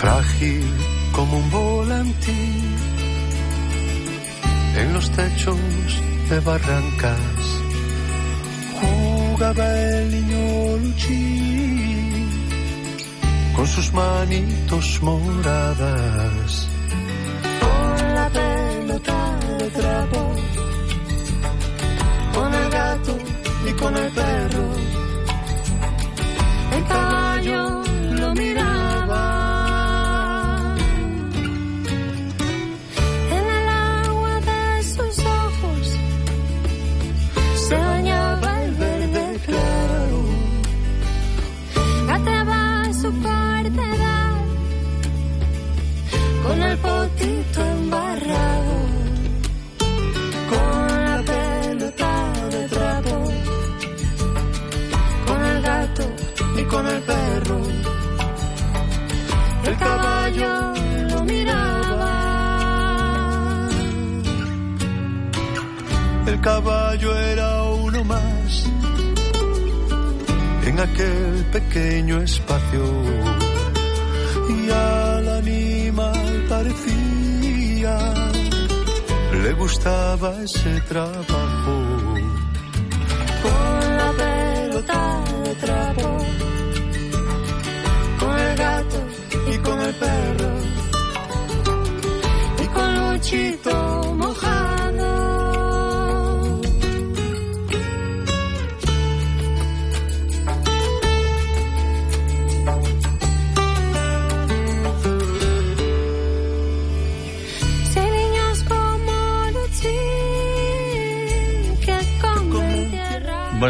Frágil como un volantín en los techos de barrancas jugaba el niño Luchín con sus manitos moradas con la pelota de trapo, con el gato y con el perro. El caballo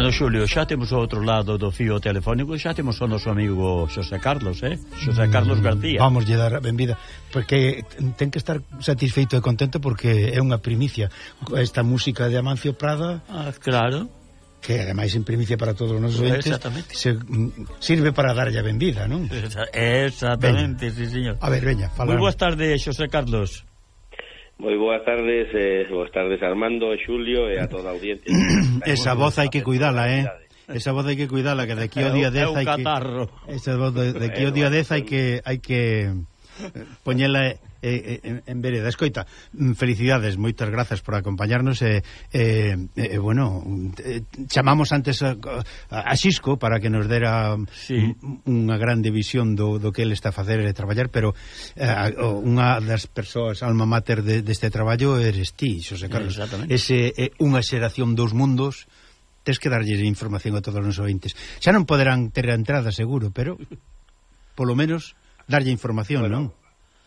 Bueno, Xulio, xa temos o outro lado do fío telefónico xa temos o noso amigo Xosé Carlos, eh? Xosé mm, Carlos García. Vamos lle dar a benvida, porque ten que estar satisfeito e contento porque é unha primicia. Esta música de Amancio Prada... Ah, claro que ademais en primicia para todos os nosos entes se, mm, sirve para darlle a benvida, non? Exactamente, sí, señor. A ver, veña, falamos. Moi boas tardes, Xosé Carlos. Moi boas tardes, eh, boas tardes Armando Xulio e a toda a audiencia. Esa voz hai que cuidala, eh? Esa voz hai que cuidala, que de aquí ao día 10 hai que... Esa voz de, de aquí ao día 10 hai que... Hai que poñela eh, eh, en, en vereda. Escoita, mm, felicidades, moitas grazas por acompañarnos e, eh, eh, eh, bueno, eh, chamamos antes a, a Xisco para que nos dera sí. unha grande visión do, do que ele está a facer e traballar, pero eh, unha das persoas alma mater de, deste traballo eres ti, Xosé Carlos. Ese é eh, unha xeración dos mundos tes que darlle información a todos os ointes. Xa non poderán ter a entrada, seguro, pero polo menos darlle información, bueno, non?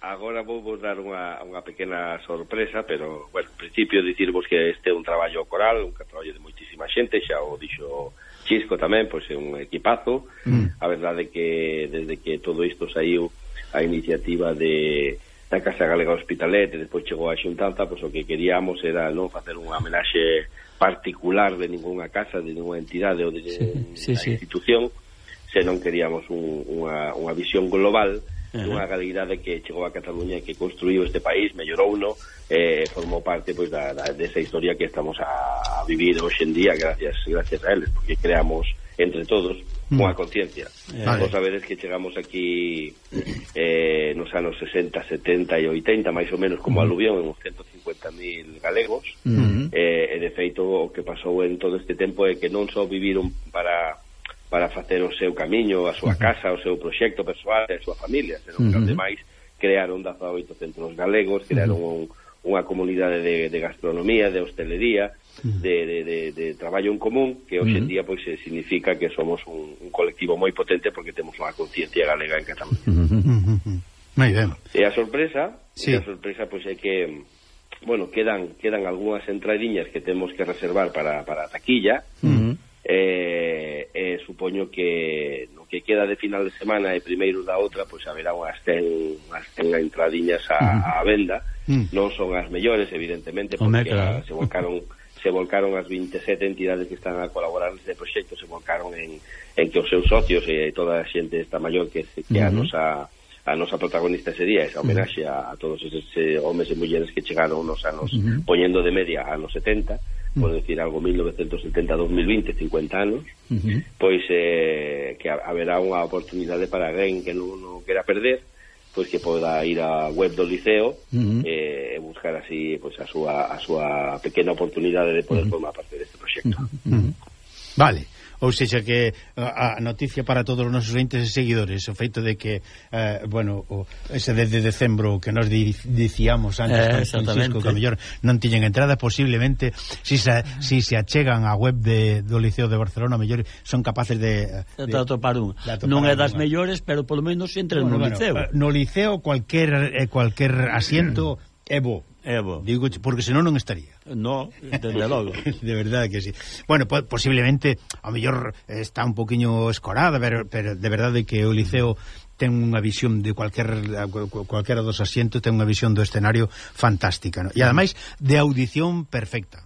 Agora vou vos dar unha, unha pequena sorpresa, pero, bueno, en principio dicirvos que este é un traballo coral, un traballo de moitísima xente, xa o dixo Chisco tamén, pois é un equipazo. Mm. A verdade que desde que todo isto saiu a iniciativa de da Casa Galega Hospitalet e despois chegou a xuntanza, pois o que queríamos era non facer unha homenaxe particular de ninguna casa, de ninguna entidade ou de sí, sí, sí. institución, senón queríamos un, unha, unha visión global uh -huh. unha realidade que chegou a Cataluña e que construiu este país, mellorou no eh, formou parte pois, da, da, desa historia que estamos a vivir hoxe en día gracias gracias a eles, porque creamos entre todos mm. unha conciencia. Vale. Vos sabedes que chegamos aquí eh, nos anos 60, 70 e 80, máis ou menos como uh -huh. aluvión, en uns 150.000 galegos, uh -huh. eh, e de feito o que pasou en todo este tempo é que non só viviron para para facer o seu camiño, a súa casa, o seu proxecto persoal e a súa familia, senón que, ademais, crearon 18 centros galegos, crearon un, unha comunidade de, de gastronomía, de hostelería, de, de, de, de traballo en común que hoxe en día pois significa que somos un, un colectivo moi potente porque temos unha conciencia galega en Cataluña. Moi ben. E a sorpresa, sí. e a sorpresa pois é que bueno, quedan quedan algunhas entradiñas que temos que reservar para para a taquilla. Uh -huh eh, eh, supoño que no que queda de final de semana e primeiro da outra, pois haberá unhas ten, unhas ten entradiñas a, mm. a venda mm. non son as mellores evidentemente, porque Home, claro. se volcaron se volcaron as 27 entidades que están a colaborar neste proxecto, se volcaron en, en que os seus socios e toda a xente esta maior que, que uh -huh. a mm-hmm. nosa a nosa protagonista ese día, esa mm-hmm. homenaxe a, a todos esos eh, homes e mulleres que chegaron nos anos uh -huh. poñendo de media anos 70 por decir algo, 1970-2020, 50 anos, uh -huh. pois eh, que haberá unha oportunidade para alguén que non, non quera perder, pois que poda ir á web do liceo uh -huh. eh, e buscar así pois, a súa a súa pequena oportunidade de poder uh -huh. formar parte deste proxecto. Uh -huh. Vale ou seja que a, a noticia para todos os nosos entes e seguidores, o feito de que eh, bueno, o, ese de, de decembro que nos di, dicíamos antes eh, Francisco, que mellor non tiñen entrada posiblemente, si se, si se achegan á web de, do Liceo de Barcelona mellor son capaces de, de, de atopar un, de atopar non é das unha. mellores pero polo menos entre bueno, no bueno, Liceo. Eh, no Liceo cualquier, eh, cualquier asiento é bo, é bo. digo, porque senón non estaría. No, desde logo. de verdade que sí. Bueno, po posiblemente, a mellor está un poquinho escorada, pero, pero de verdade que o Liceo ten unha visión de cualquier cualquera dos asientos ten unha visión do escenario fantástica, ¿no? e ademais de audición perfecta.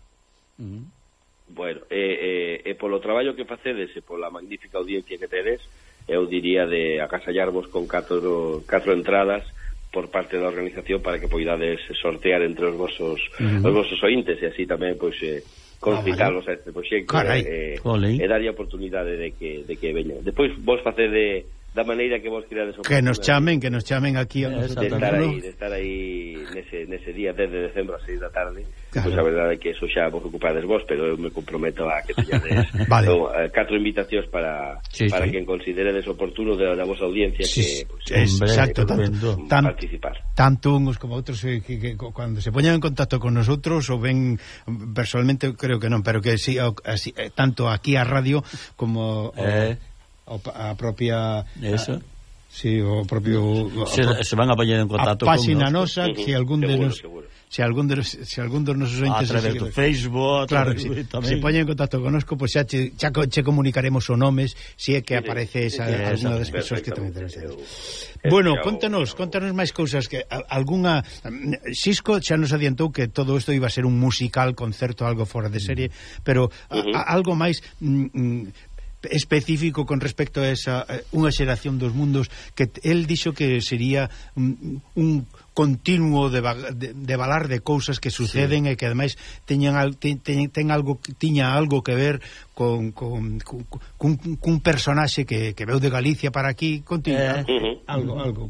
Bueno, e, e, e polo traballo que facedes e pola magnífica audiencia que tedes, eu diría de acasallarvos con catro, catro entradas por parte da organización para que poidades sortear entre os vosos uh -huh. os vosos ointes e así tamén pois eh, concitarlos ah, vale. a este proxecto Carai, eh, e eh, darlle a oportunidade de que, de que veñan. Despois vos facede da maneira que vos quirades Que nos eh. chamen, que nos chamen aquí a eh, nos de estar aí, de estar aí nese, nese día 10 de decembro a 6 da tarde. Claro. Pois a verdade é que eso xa vos ocupades vos, pero eu me comprometo a que teñades vale. no, eh, catro invitacións para sí, para sí. quen consideredes oportuno da, da vosa audiencia sí, que pues, es, hombre, exacto, que tanto, mm, tan, participar. Tanto uns como outros eh, que, que, que cuando se poñan en contacto con nosotros ou ven mm, personalmente creo que non, pero que sí, así, tanto aquí a radio como eh. O, a propia... Eso. A, sí, o propio se, se van a poñer en contacto a página con nosa, se si algún de nos seguro. se algún de, se algún dos nosos entes a través do Facebook, claro, si, se poñen en contacto conosco, pois pues xa che, xa che comunicaremos os nomes, se si é que aparece esa sí, alguna das persoas que tamén interesa. Bueno, contanos, contanos máis cousas que a, algunha Xisco xa nos adiantou que todo isto iba a ser un musical, concerto, algo fora de serie, pero a, a, algo máis mm, mm específico con respecto a esa eh, unha xeración dos mundos que el dixo que sería un, un continuo de, de, de valar de cousas que suceden sí. e que ademais teñen, te, te, ten algo tiña algo que ver con, con, con, con cun personaxe que, que veu de Galicia para aquí continua eh, algo, algo.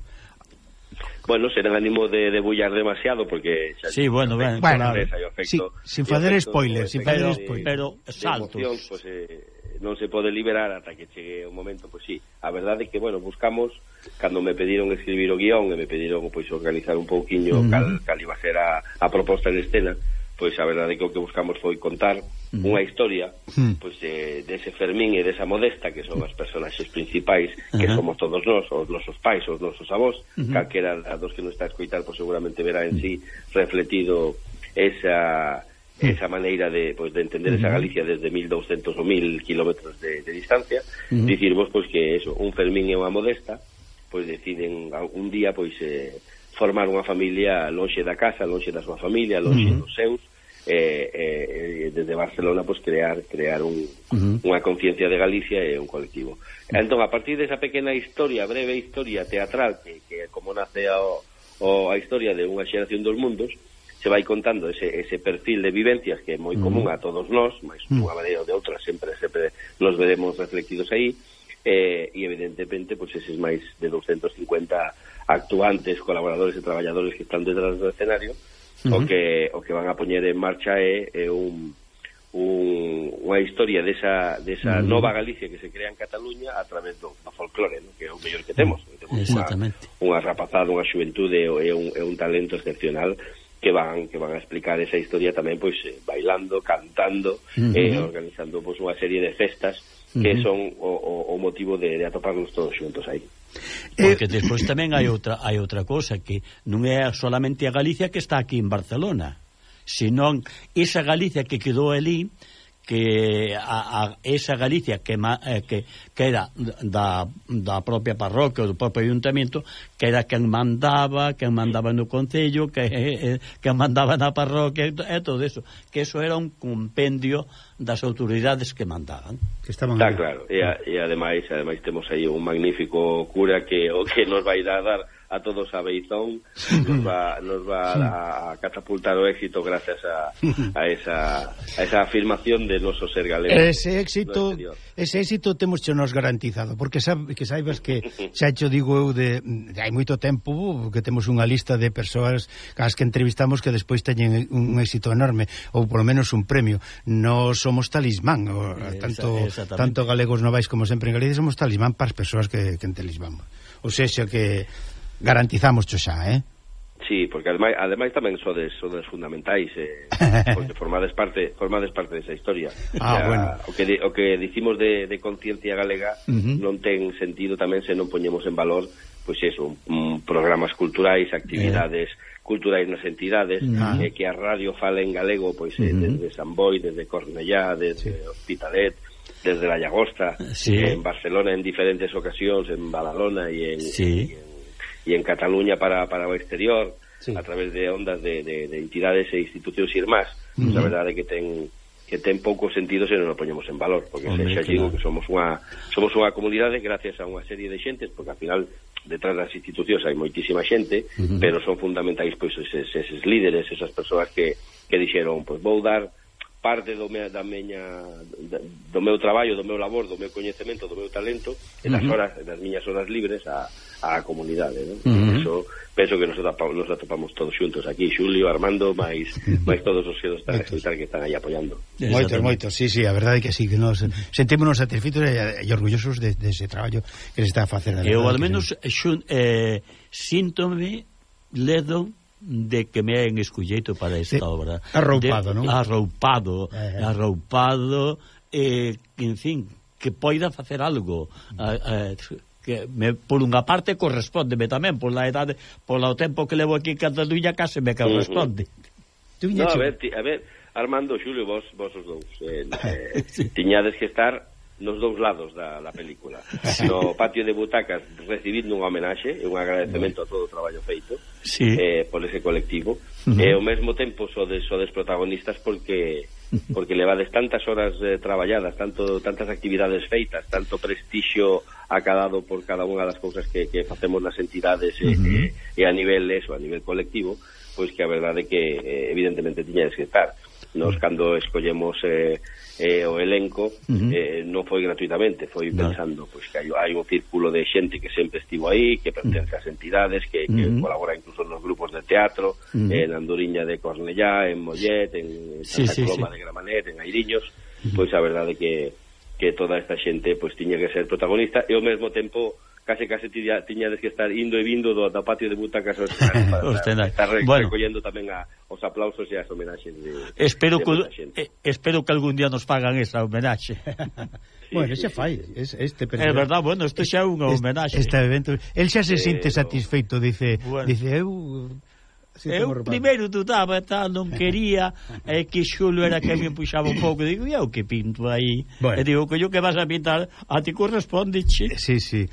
Bueno, será ánimo de de bullar demasiado porque... Xa, sí, bueno, ben, bueno, claro. efecto. sí, sin fazer spoilers, sin fazer eh, spoilers, Pero eh, saltos. Emoción, pues, eh, non se pode liberar ata que chegue o momento, pois pues, sí. A verdade é que, bueno, buscamos, cando me pediron escribir o guión e me pediron pois organizar un pouquiño mm. cal, cal iba a ser a, a proposta en escena, pois a verdade que o que buscamos foi contar unha historia mm. pois de, dese Fermín e desa Modesta que son as personaxes principais que somos todos nós, os nosos pais, os nosos avós, calquera a dos que nos está a escoitar pois seguramente verá en sí refletido esa esa maneira de, pois, de entender esa Galicia desde 1200 ou 1000 kilómetros de, de distancia, dicirvos pois que eso, un Fermín e unha Modesta pois deciden un día pois eh, formar unha familia lonxe da casa, lonxe da súa familia, lonxe mm. dos seus, eh, eh, desde Barcelona pues crear crear un, uh -huh. unha conciencia de Galicia e un colectivo. Uh -huh. Entón, a partir desa pequena historia, breve historia teatral que, que como nace a, o, a historia de unha xeración dos mundos, se vai contando ese, ese perfil de vivencias que é moi uh -huh. común a todos nós, mas uh unha maneira ou de outra sempre sempre nos veremos reflectidos aí, eh, e evidentemente pues, eses máis de 250 actuantes, colaboradores e traballadores que están detrás do escenario, uh -huh. o que o que van a poñer en marcha é, é un un, unha historia desa, desa uh -huh. nova Galicia que se crea en Cataluña a través do do folclore, no? que é o mellor que temos. temos Exactamente. Unha, unha rapazada, unha xuventude e un, e un talento excepcional que van que van a explicar esa historia tamén pois eh, bailando, cantando, uh -huh. eh, organizando pois unha serie de festas que son o, o motivo de, de atoparnos todos xuntos aí. Porque despois tamén hai outra hai outra cousa que non é solamente a Galicia que está aquí en Barcelona, senón esa Galicia que quedou ali que a, a esa Galicia que, ma, eh, que, que era da, da propia parroquia ou do propio ayuntamiento que era quen mandaba, quen mandaba no Concello que, eh, quen mandaba na parroquia e todo eso que eso era un compendio das autoridades que mandaban. Que estaban Está claro, e, a, e ademais, ademais temos aí un magnífico cura que o que nos vai dar a todos a Beizón nos va, nos va a, a catapultar o éxito gracias a, a, esa, a esa afirmación de noso ser galego. Ese éxito, ese éxito temos che nos garantizado, porque sabe, que saibas que xa cho digo eu de, de hai moito tempo que temos unha lista de persoas as que entrevistamos que despois teñen un éxito enorme ou polo menos un premio. No somos talismán, o, tanto tanto galegos novais como sempre en Galicia somos talismán para as persoas que que entrevistamos. Ou sexa que garantizamos xa, eh? Sí, porque ademais, ademais tamén sodes, sodes fundamentais eh, porque formades parte formades parte desa historia ah, ya, bueno. o, que, o que dicimos de, de conciencia galega uh -huh. non ten sentido tamén se non poñemos en valor pois pues eso, un programas culturais actividades eh. culturais nas entidades nah. Mm. eh, que a radio fala en galego pois pues, eh, uh -huh. desde San Boi, desde Cornellá desde sí. Hospitalet desde La Llagosta sí. eh, en Barcelona en diferentes ocasións en Badalona e en, sí. en e en Cataluña para, para o exterior sí. a través de ondas de, de, de entidades e institucións irmás uh -huh. a verdade que ten que ten pouco sentido se non o poñemos en valor, porque Hombre, xa digo que somos unha somos unha comunidade gracias a unha serie de xentes, porque al final detrás das institucións hai moitísima xente, uh -huh. pero son fundamentais pois eses, eses líderes, esas persoas que que dixeron, pois vou dar parte do me, da meña do meu traballo, do meu labor, do meu coñecemento, do meu talento e das horas, das miñas horas libres a, a comunidade, non? Uh -huh. Eso penso que nos atopamos, nos atopamos todos xuntos aquí, Xulio, Armando, máis máis todos os que nos están a escutar que están aí apoiando. Moitos, moitos. Sí, sí, a verdade é que sí que nos sentémonos satisfeitos e, e orgullosos de, de ese traballo que se está a facer. Eu al menos xun, eh, síntome ledo de que me hayan escolleito para esta de, obra. Arroupado, non? Arroupado, eh, eh. arroupado, eh, en fin, que poida facer algo. Mm. Eh, eh, que me, por unha parte correspondeme tamén, por la edade, por o tempo que levo aquí en Cataluña case me corresponde. Uh -huh. no, a ver, ti, a ver, Armando, Xulio, vos, vos os dous, eh, eh, tiñades que estar nos dous lados da, da película. No patio de butacas recibindo unha homenaxe e un agradecemento a todo o traballo feito sí. eh, por ese colectivo uh eh, -huh. e ao mesmo tempo sodes, sodes protagonistas porque porque levades tantas horas eh, traballadas, tanto tantas actividades feitas, tanto prestixio acadado por cada unha das cousas que, que facemos nas entidades eh, uh -huh. Eh, e, e a nivel eso, a nivel colectivo, pois que a verdade é que evidentemente tiñades que estar. Nos, cando escollemos eh, eh, o elenco, uh -huh. eh, non foi gratuitamente, foi pensando no. pois, que hai, hai un círculo de xente que sempre estivo aí, que pertence ás entidades, que, que uh -huh. colabora incluso nos grupos de teatro, uh -huh. en Anduriña de Cornellá, en Mollet, en Santa sí, sí, Coloma sí. de Gramanet, en Airiños, uh -huh. pois a verdade que que toda esta xente pois tiña que ser protagonista. E ao mesmo tempo case case tiña, tiñades que estar indo e vindo do, do patio de butacas os, para, os para estar re, bueno. recollendo tamén a, os aplausos e as homenaxes de, espero, de que, eh, espero que algún día nos pagan esa homenaxe. Bueno, sí, xa sí, fai es, este é verdad, bueno, isto xa é unha homenaxe. este, evento, el xa se sinte satisfeito dice, bueno. dice eu Sí, eu primeiro dudaba tal, non quería e eh, que xulo era que me puxaba un pouco digo, e o que pinto aí? Bueno. e digo, que yo que vas a pintar? A ti corresponde che. Eh, sí, sí,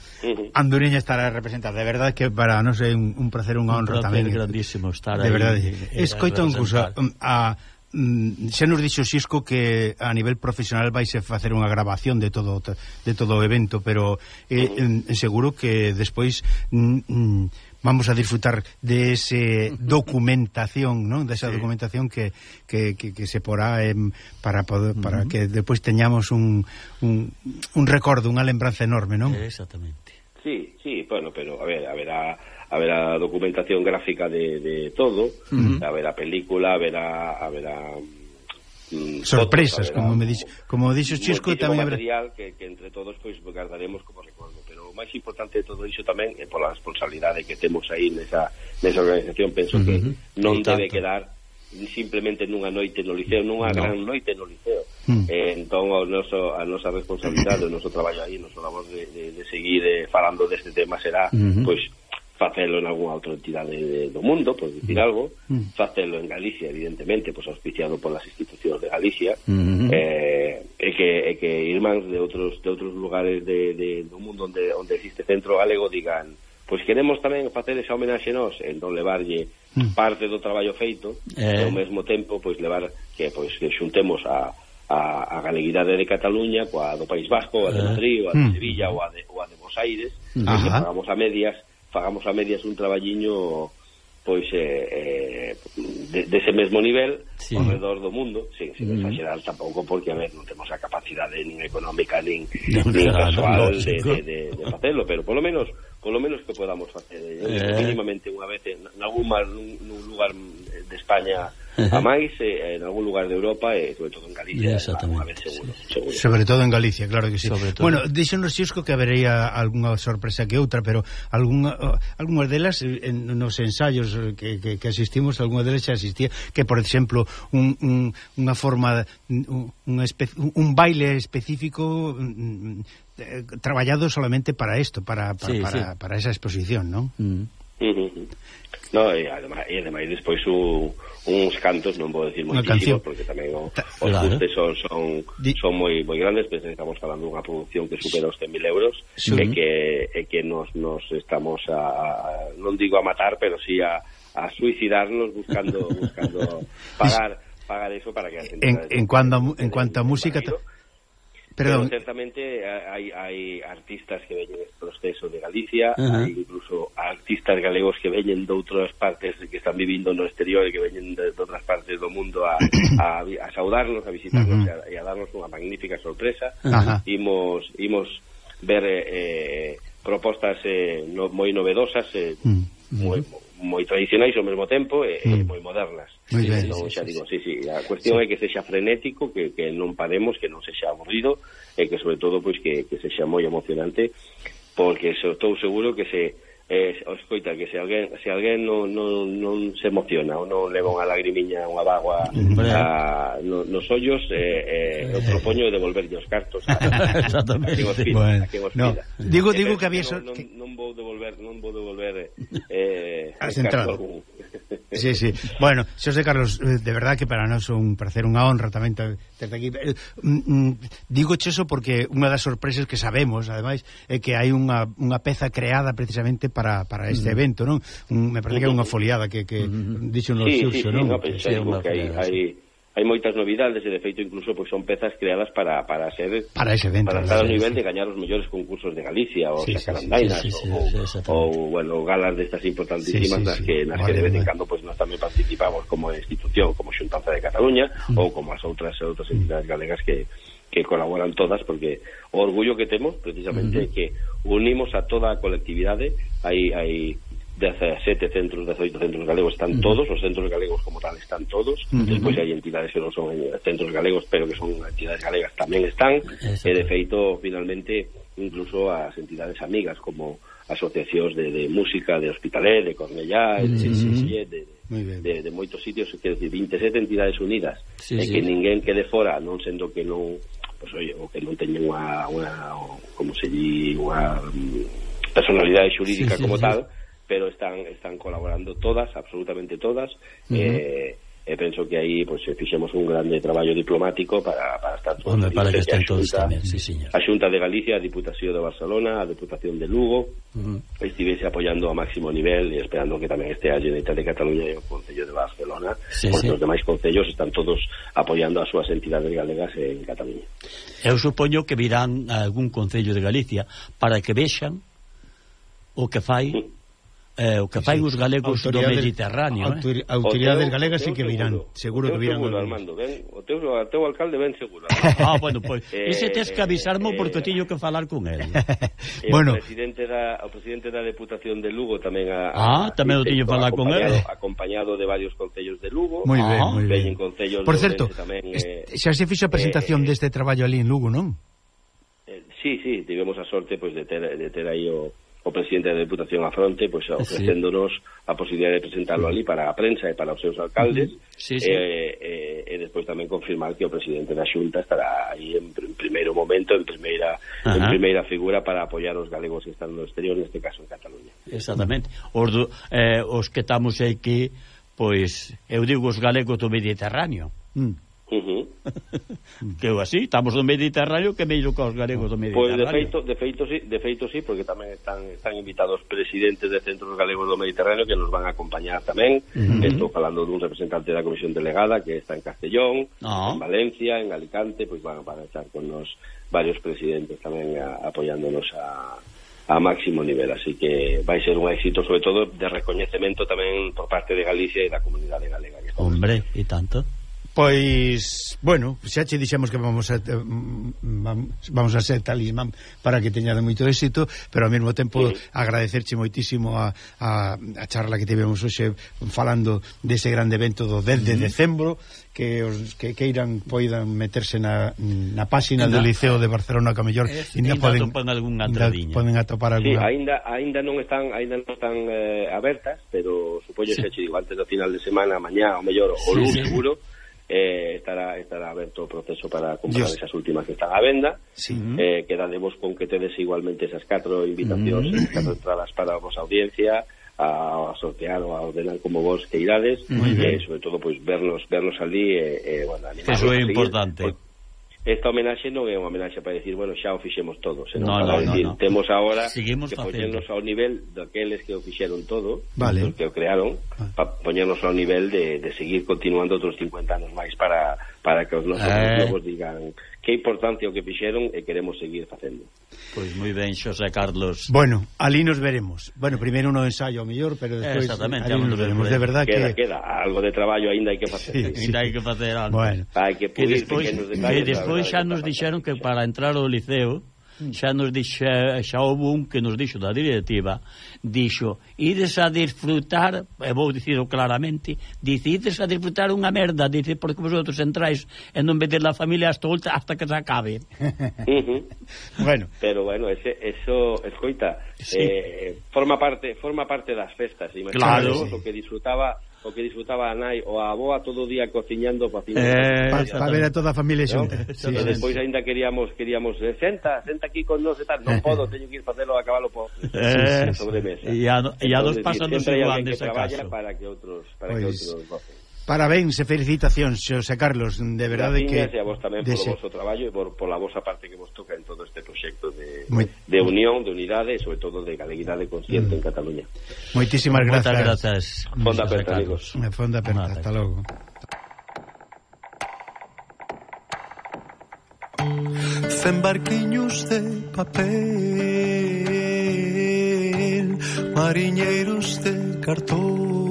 Anduriña estará representada, de verdade que para non sei un, un placer, unha honra un tamén. grandísimo estar de verdade, eh, eh, escoita un curso. Mm, a mm, xa nos dixo Xisco que a nivel profesional vaise facer unha grabación de todo de todo o evento, pero eh, mm, seguro que despois mm, mm, vamos a disfrutar de ese documentación, ¿no? De esa sí. documentación que, que, que, que se porá eh, para poder, para uh -huh. que despois teñamos un, un, un recordo, unha lembranza enorme, non? Exactamente. Sí, sí, bueno, pero a ver, haberá haberá documentación gráfica de, de todo, uh -huh. haberá película, haberá haberá sorpresas, como me dix, como dixo Chisco, tamén habrá material que, que entre todos pois pues, guardaremos como recordo, pero o máis importante de todo iso tamén é pola responsabilidade que temos aí nesa nesa organización, penso uh -huh. que non debe quedar simplemente nunha noite no liceo, nunha no. gran noite no liceo. Mm. Eh, entón o noso, a nosa responsabilidade, o noso traballo aí, o noso labor de, de, de seguir eh, falando deste tema será mm pois facelo en algunha outra entidade de, do mundo, por dicir mm. algo, mm. facelo en Galicia, evidentemente, pois auspiciado polas institucións de Galicia, mm eh, e que e que irmáns de outros de outros lugares de, de do mundo onde onde existe centro galego digan, pois queremos tamén facer esa homenaxe nós, en non levarlle mm. parte do traballo feito, eh... e ao eh. mesmo tempo pois levar que pois que xuntemos a a, a galeguidade de Cataluña coa do País Vasco, a de eh. Madrid, ou a de Sevilla ou a de, ou a de Bos Aires, e que pagamos a medias fagamos a medias un traballiño pois eh, eh, de, de ese mesmo nivel sí. ao redor do mundo sin, sin mm. exagerar tampouco porque a ver, non temos a capacidade nin económica nin, nin casual no, de, de, de, de facelo pero polo menos polo menos que podamos facer eh, eh. mínimamente unha vez en, en algún, mar, nun, nun lugar de España A máis, eh, en algún lugar de Europa e eh, sobre todo en Galicia Exactamente. Vez, seguro, seguro. Sobre todo en Galicia, claro que sí sobre todo. Bueno, díxenos Xisco que habería algunha sorpresa que outra Pero algunha, algunha delas eh, en, nos ensaios eh, que, que, que asistimos Algunha delas xa asistía Que, por exemplo, un, un, unha forma un, un baile específico mm, mm, eh, traballado solamente para isto Para, para, sí, para, sí. para esa exposición, non? Mm. Uh -huh. No, e ademais, e ademais despois un, uns cantos, non vou decir moitísimo, porque tamén o, os claro. custes son, son, son moi moi grandes, pero estamos falando dunha produción que supera os 100.000 euros, sí. e que, e que nos, nos estamos a, non digo a matar, pero sí a, a suicidarnos buscando buscando pagar pagar eso para que a. En, en, cuando, en cuanto a música... Perdón. Pero, certamente hai, hai artistas que veñen proceso de Galicia, uh -huh. hai incluso artistas galegos que veñen de outras partes que están vivindo no exterior e que veñen de, de outras partes do mundo a, a, a saudarnos, a visitarnos uh -huh. e, a, e a darnos unha magnífica sorpresa. Uh -huh. Imos, imos ver eh, eh, propostas eh, no, moi novedosas, eh, uh -huh. moi, moi tradicionais ao mesmo tempo e, mm. e moi modernas. Moi ben, non, xa sí, digo, sí, sí, a cuestión sí. é que sexa frenético, que, que non paremos, que non sexa aburrido e que sobre todo pois que, que sexa moi emocionante porque se estou seguro que se eh, os coita que se alguén, se alguén non, non, non se emociona ou non leva unha lagrimiña, unha bagua a, no, nos ollos eh, eh, eu eh. propoño devolverlle os cartos a, a que os pida, bueno, a que os pida. No. digo, digo eh, que había... Non, non, non vou devolver, non vou devolver eh, as entradas Sí, sí. Bueno, Xosé Carlos, eh, de verdad que para nós un placer, unha honra tamén terte aquí. Eh, mm, mm, digo eso porque unha das sorpresas que sabemos, ademais, é que hai unha, unha peza creada precisamente para, para este evento, non? Un, me parece que é unha foliada que, que uh dixo no sí, Xurxo, sí, non? No, que, sí, que hai, hai hai moitas novidades e de feito incluso pois son pezas creadas para para ser para ese evento, para estar ao nivel sí, de gañar os mellores concursos de Galicia ou sí, Sacarandainas sí, sí, sí, ou, sí, ou bueno, galas destas importantísimas sí, sí, nas que nas vale, que de vez en cando pois nós tamén participamos como institución, como Xuntanza de Cataluña mm. ou como as outras outras entidades galegas que que colaboran todas porque o orgullo que temos precisamente mm. é que unimos a toda a colectividade. Hai hai 17 centros, 18 centros galegos están uh -huh. todos, os centros galegos como tal están todos, uh -huh. despois hai entidades que non son centros galegos, pero que son entidades galegas tamén están, Exacto. e de feito, finalmente, incluso as entidades amigas como asociacións de, de música de hospitalet, de Cornellá, uh -huh. de, de, de, de, de moitos sitios, quer decir, 27 entidades unidas, sí, e sí. que ninguén quede fora, non sendo que non pues, oye, o que non teñen unha, unha como se di, unha mm, personalidade xurídica sí, sí, como sí. tal, pero están están colaborando todas, absolutamente todas. Uh -huh. eh, eh e penso que aí pois, pues, fixemos un grande traballo diplomático para, para estar todos. Hombre, para que estén todos xunta, tamén, sí, señor. A Xunta de Galicia, a Diputación de Barcelona, a Deputación de Lugo, uh -huh. estivese apoiando a máximo nivel e esperando que tamén este a Generalitat de Cataluña e o Concello de Barcelona, sí, porque sí. os demais concellos están todos apoiando as súas entidades galegas en Cataluña. Eu supoño que virán a algún Concello de Galicia para que vexan o que fai... Uh -huh Eh, o que fai sí, os galegos do Mediterráneo autor, eh? Autoridades teu, galegas sí que virán Seguro que virán seguro, Armando, ben, O teu, o teu alcalde ben seguro Ah, bueno, pois pues, eh, Ese tes que avisarmo eh, porque teño que falar con el. eh, bueno. o, presidente da, o presidente da Deputación de Lugo tamén a, Ah, tamén o teño que falar con él Acompañado de varios concellos de Lugo Moi ben, ah, moi ben Por certo, tamén, eh, xa se fixo a eh, presentación eh, deste traballo ali en Lugo, non? Eh, sí, sí, tivemos a sorte pois de ter, de ter aí o o presidente da Deputación a fronte, pois ofrecéndonos sí. a posibilidade de presentarlo ali para a prensa e para os seus alcaldes sí, sí. E, eh, e despois tamén confirmar que o presidente da Xunta estará aí en, en primeiro momento, en primeira Ajá. en primeira figura para apoiar os galegos que están no exterior, neste caso en Cataluña. Exactamente. Os, do, eh, os que estamos aquí, pois, eu digo os galegos do Mediterráneo. Mm. que eu así, estamos no Mediterráneo que meiro que os galegos do pois Mediterráneo. pues de feito, de feito sí, de feito sí, porque tamén están están invitados presidentes de centros galegos do Mediterráneo que nos van a acompañar tamén. Uh -huh. Estou falando dun representante da comisión delegada que está en Castellón, oh. en Valencia, en Alicante, pois van, van a estar con nos varios presidentes tamén a, apoiándonos a a máximo nivel, así que vai ser un éxito sobre todo de recoñecemento tamén por parte de Galicia e da comunidade galega. Hombre, e tanto. Pois, bueno, xa che dixemos que vamos a eh, vamos a ser talismán para que teñade moito éxito, pero ao mesmo tempo sí. agradecerche moitísimo a, a, a charla que tivemos hoxe falando dese grande evento do 10 de mm. decembro que os que queiran poidan meterse na, na páxina do Liceo de Barcelona que mellor e ainda poden algunha. Poden atopar alguna. Sí, aínda aínda non están aínda non están eh, abertas, pero supoño sí. que che digo antes do final de semana, mañá ou mellor o sí, lunes sí. seguro eh, estará estará aberto o proceso para comprar Dios. esas últimas que están á venda. Sí. Eh, quedademos con que tedes igualmente esas catro invitacións, mm. esas catro entradas para a vosa audiencia, a, a sortear ou a ordenar como vos que irades, e eh, sobre todo pois verlos verlos ali e eh, eh, bueno, Eso é importante. Seguir, esta homenaxe non é unha homenaxe para decir, bueno, xa o fixemos todo, senón no, para no, decir, no, no. temos agora Seguimos que poñernos ao nivel daqueles que o fixeron todo, vale. que o crearon, vale. para poñernos ao nivel de, de seguir continuando outros 50 anos máis para, para que os nosos eh. novos digan que importante o que fixeron e queremos seguir facendo. Pois moi ben, Xosé Carlos. Bueno, ali nos veremos. Bueno, primeiro no ensayo ao mellor, pero despois Exactamente, ali nos veremos. De verdad queda, que... queda, algo de traballo aínda hai que facer. Sí, sí. Ainda hai que facer algo. Bueno. Hai que pulir que despois, pequenos detalles. Que despois despois xa nos dixeron que para entrar ao liceo mm. xa nos dixe, xa houve un que nos dixo da directiva, dixo, ides a disfrutar, e vou dicirlo claramente, dice, ides a disfrutar unha merda, dice, porque vosotros entrais en non meter la familia hasta, outra, hasta que se acabe. Uh bueno. Pero bueno, ese, eso, escoita, sí. eh, forma parte forma parte das festas, claro, o que disfrutaba o que disfrutaba a nai ou a aboa todo o día cociñando para eh, para pa ver a toda a familia xunta. No? sí, despois sí. queríamos queríamos eh, senta, senta aquí con nós e tal. Non podo, teño que ir facelo a cabalo po, eh, sobre mesa e a, e a dos pasando sen plan desa caso para que outros para pois, que outros Parabéns e felicitacións, Xosé Carlos, de verdade que... Gracias a vos tamén por o vosso traballo e por, por la vosa parte que vos toca proxecto de, Moi... de unión, de unidade e sobre todo de galeguidade consciente mm. en Cataluña Moitísimas grazas. grazas Fonda aperta, amigos Fonda aperta, hasta logo Cen barquiños de papel Mariñeiros de cartón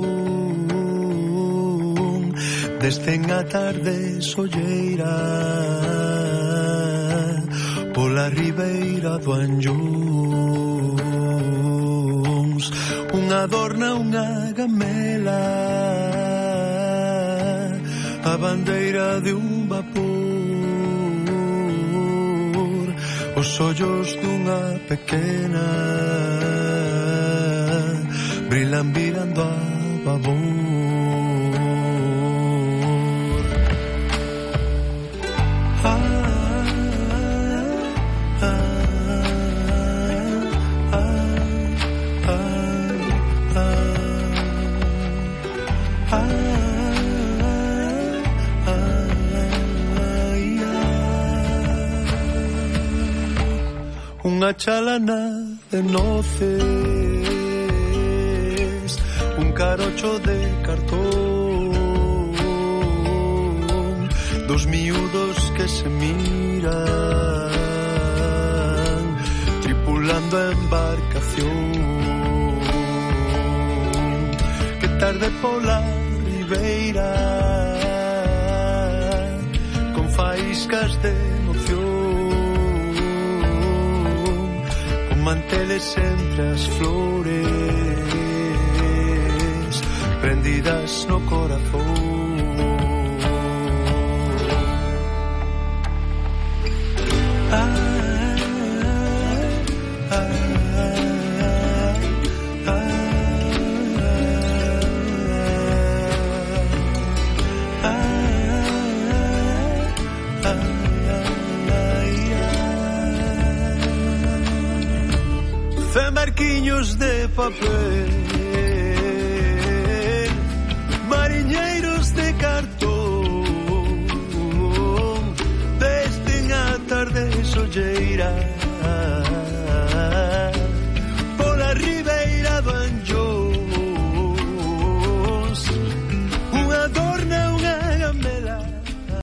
Descen a tarde solleiras pola ribeira do Anllóns unha adorna unha gamela a bandeira de un vapor. Os ollos dunha pequena brilan virando a babor unha chalana de noces un carocho de cartón dos miúdos que se miran tripulando a embarcación. Que tarde pola ribeira con faíscas de manteles entre as flores prendidas no corazón.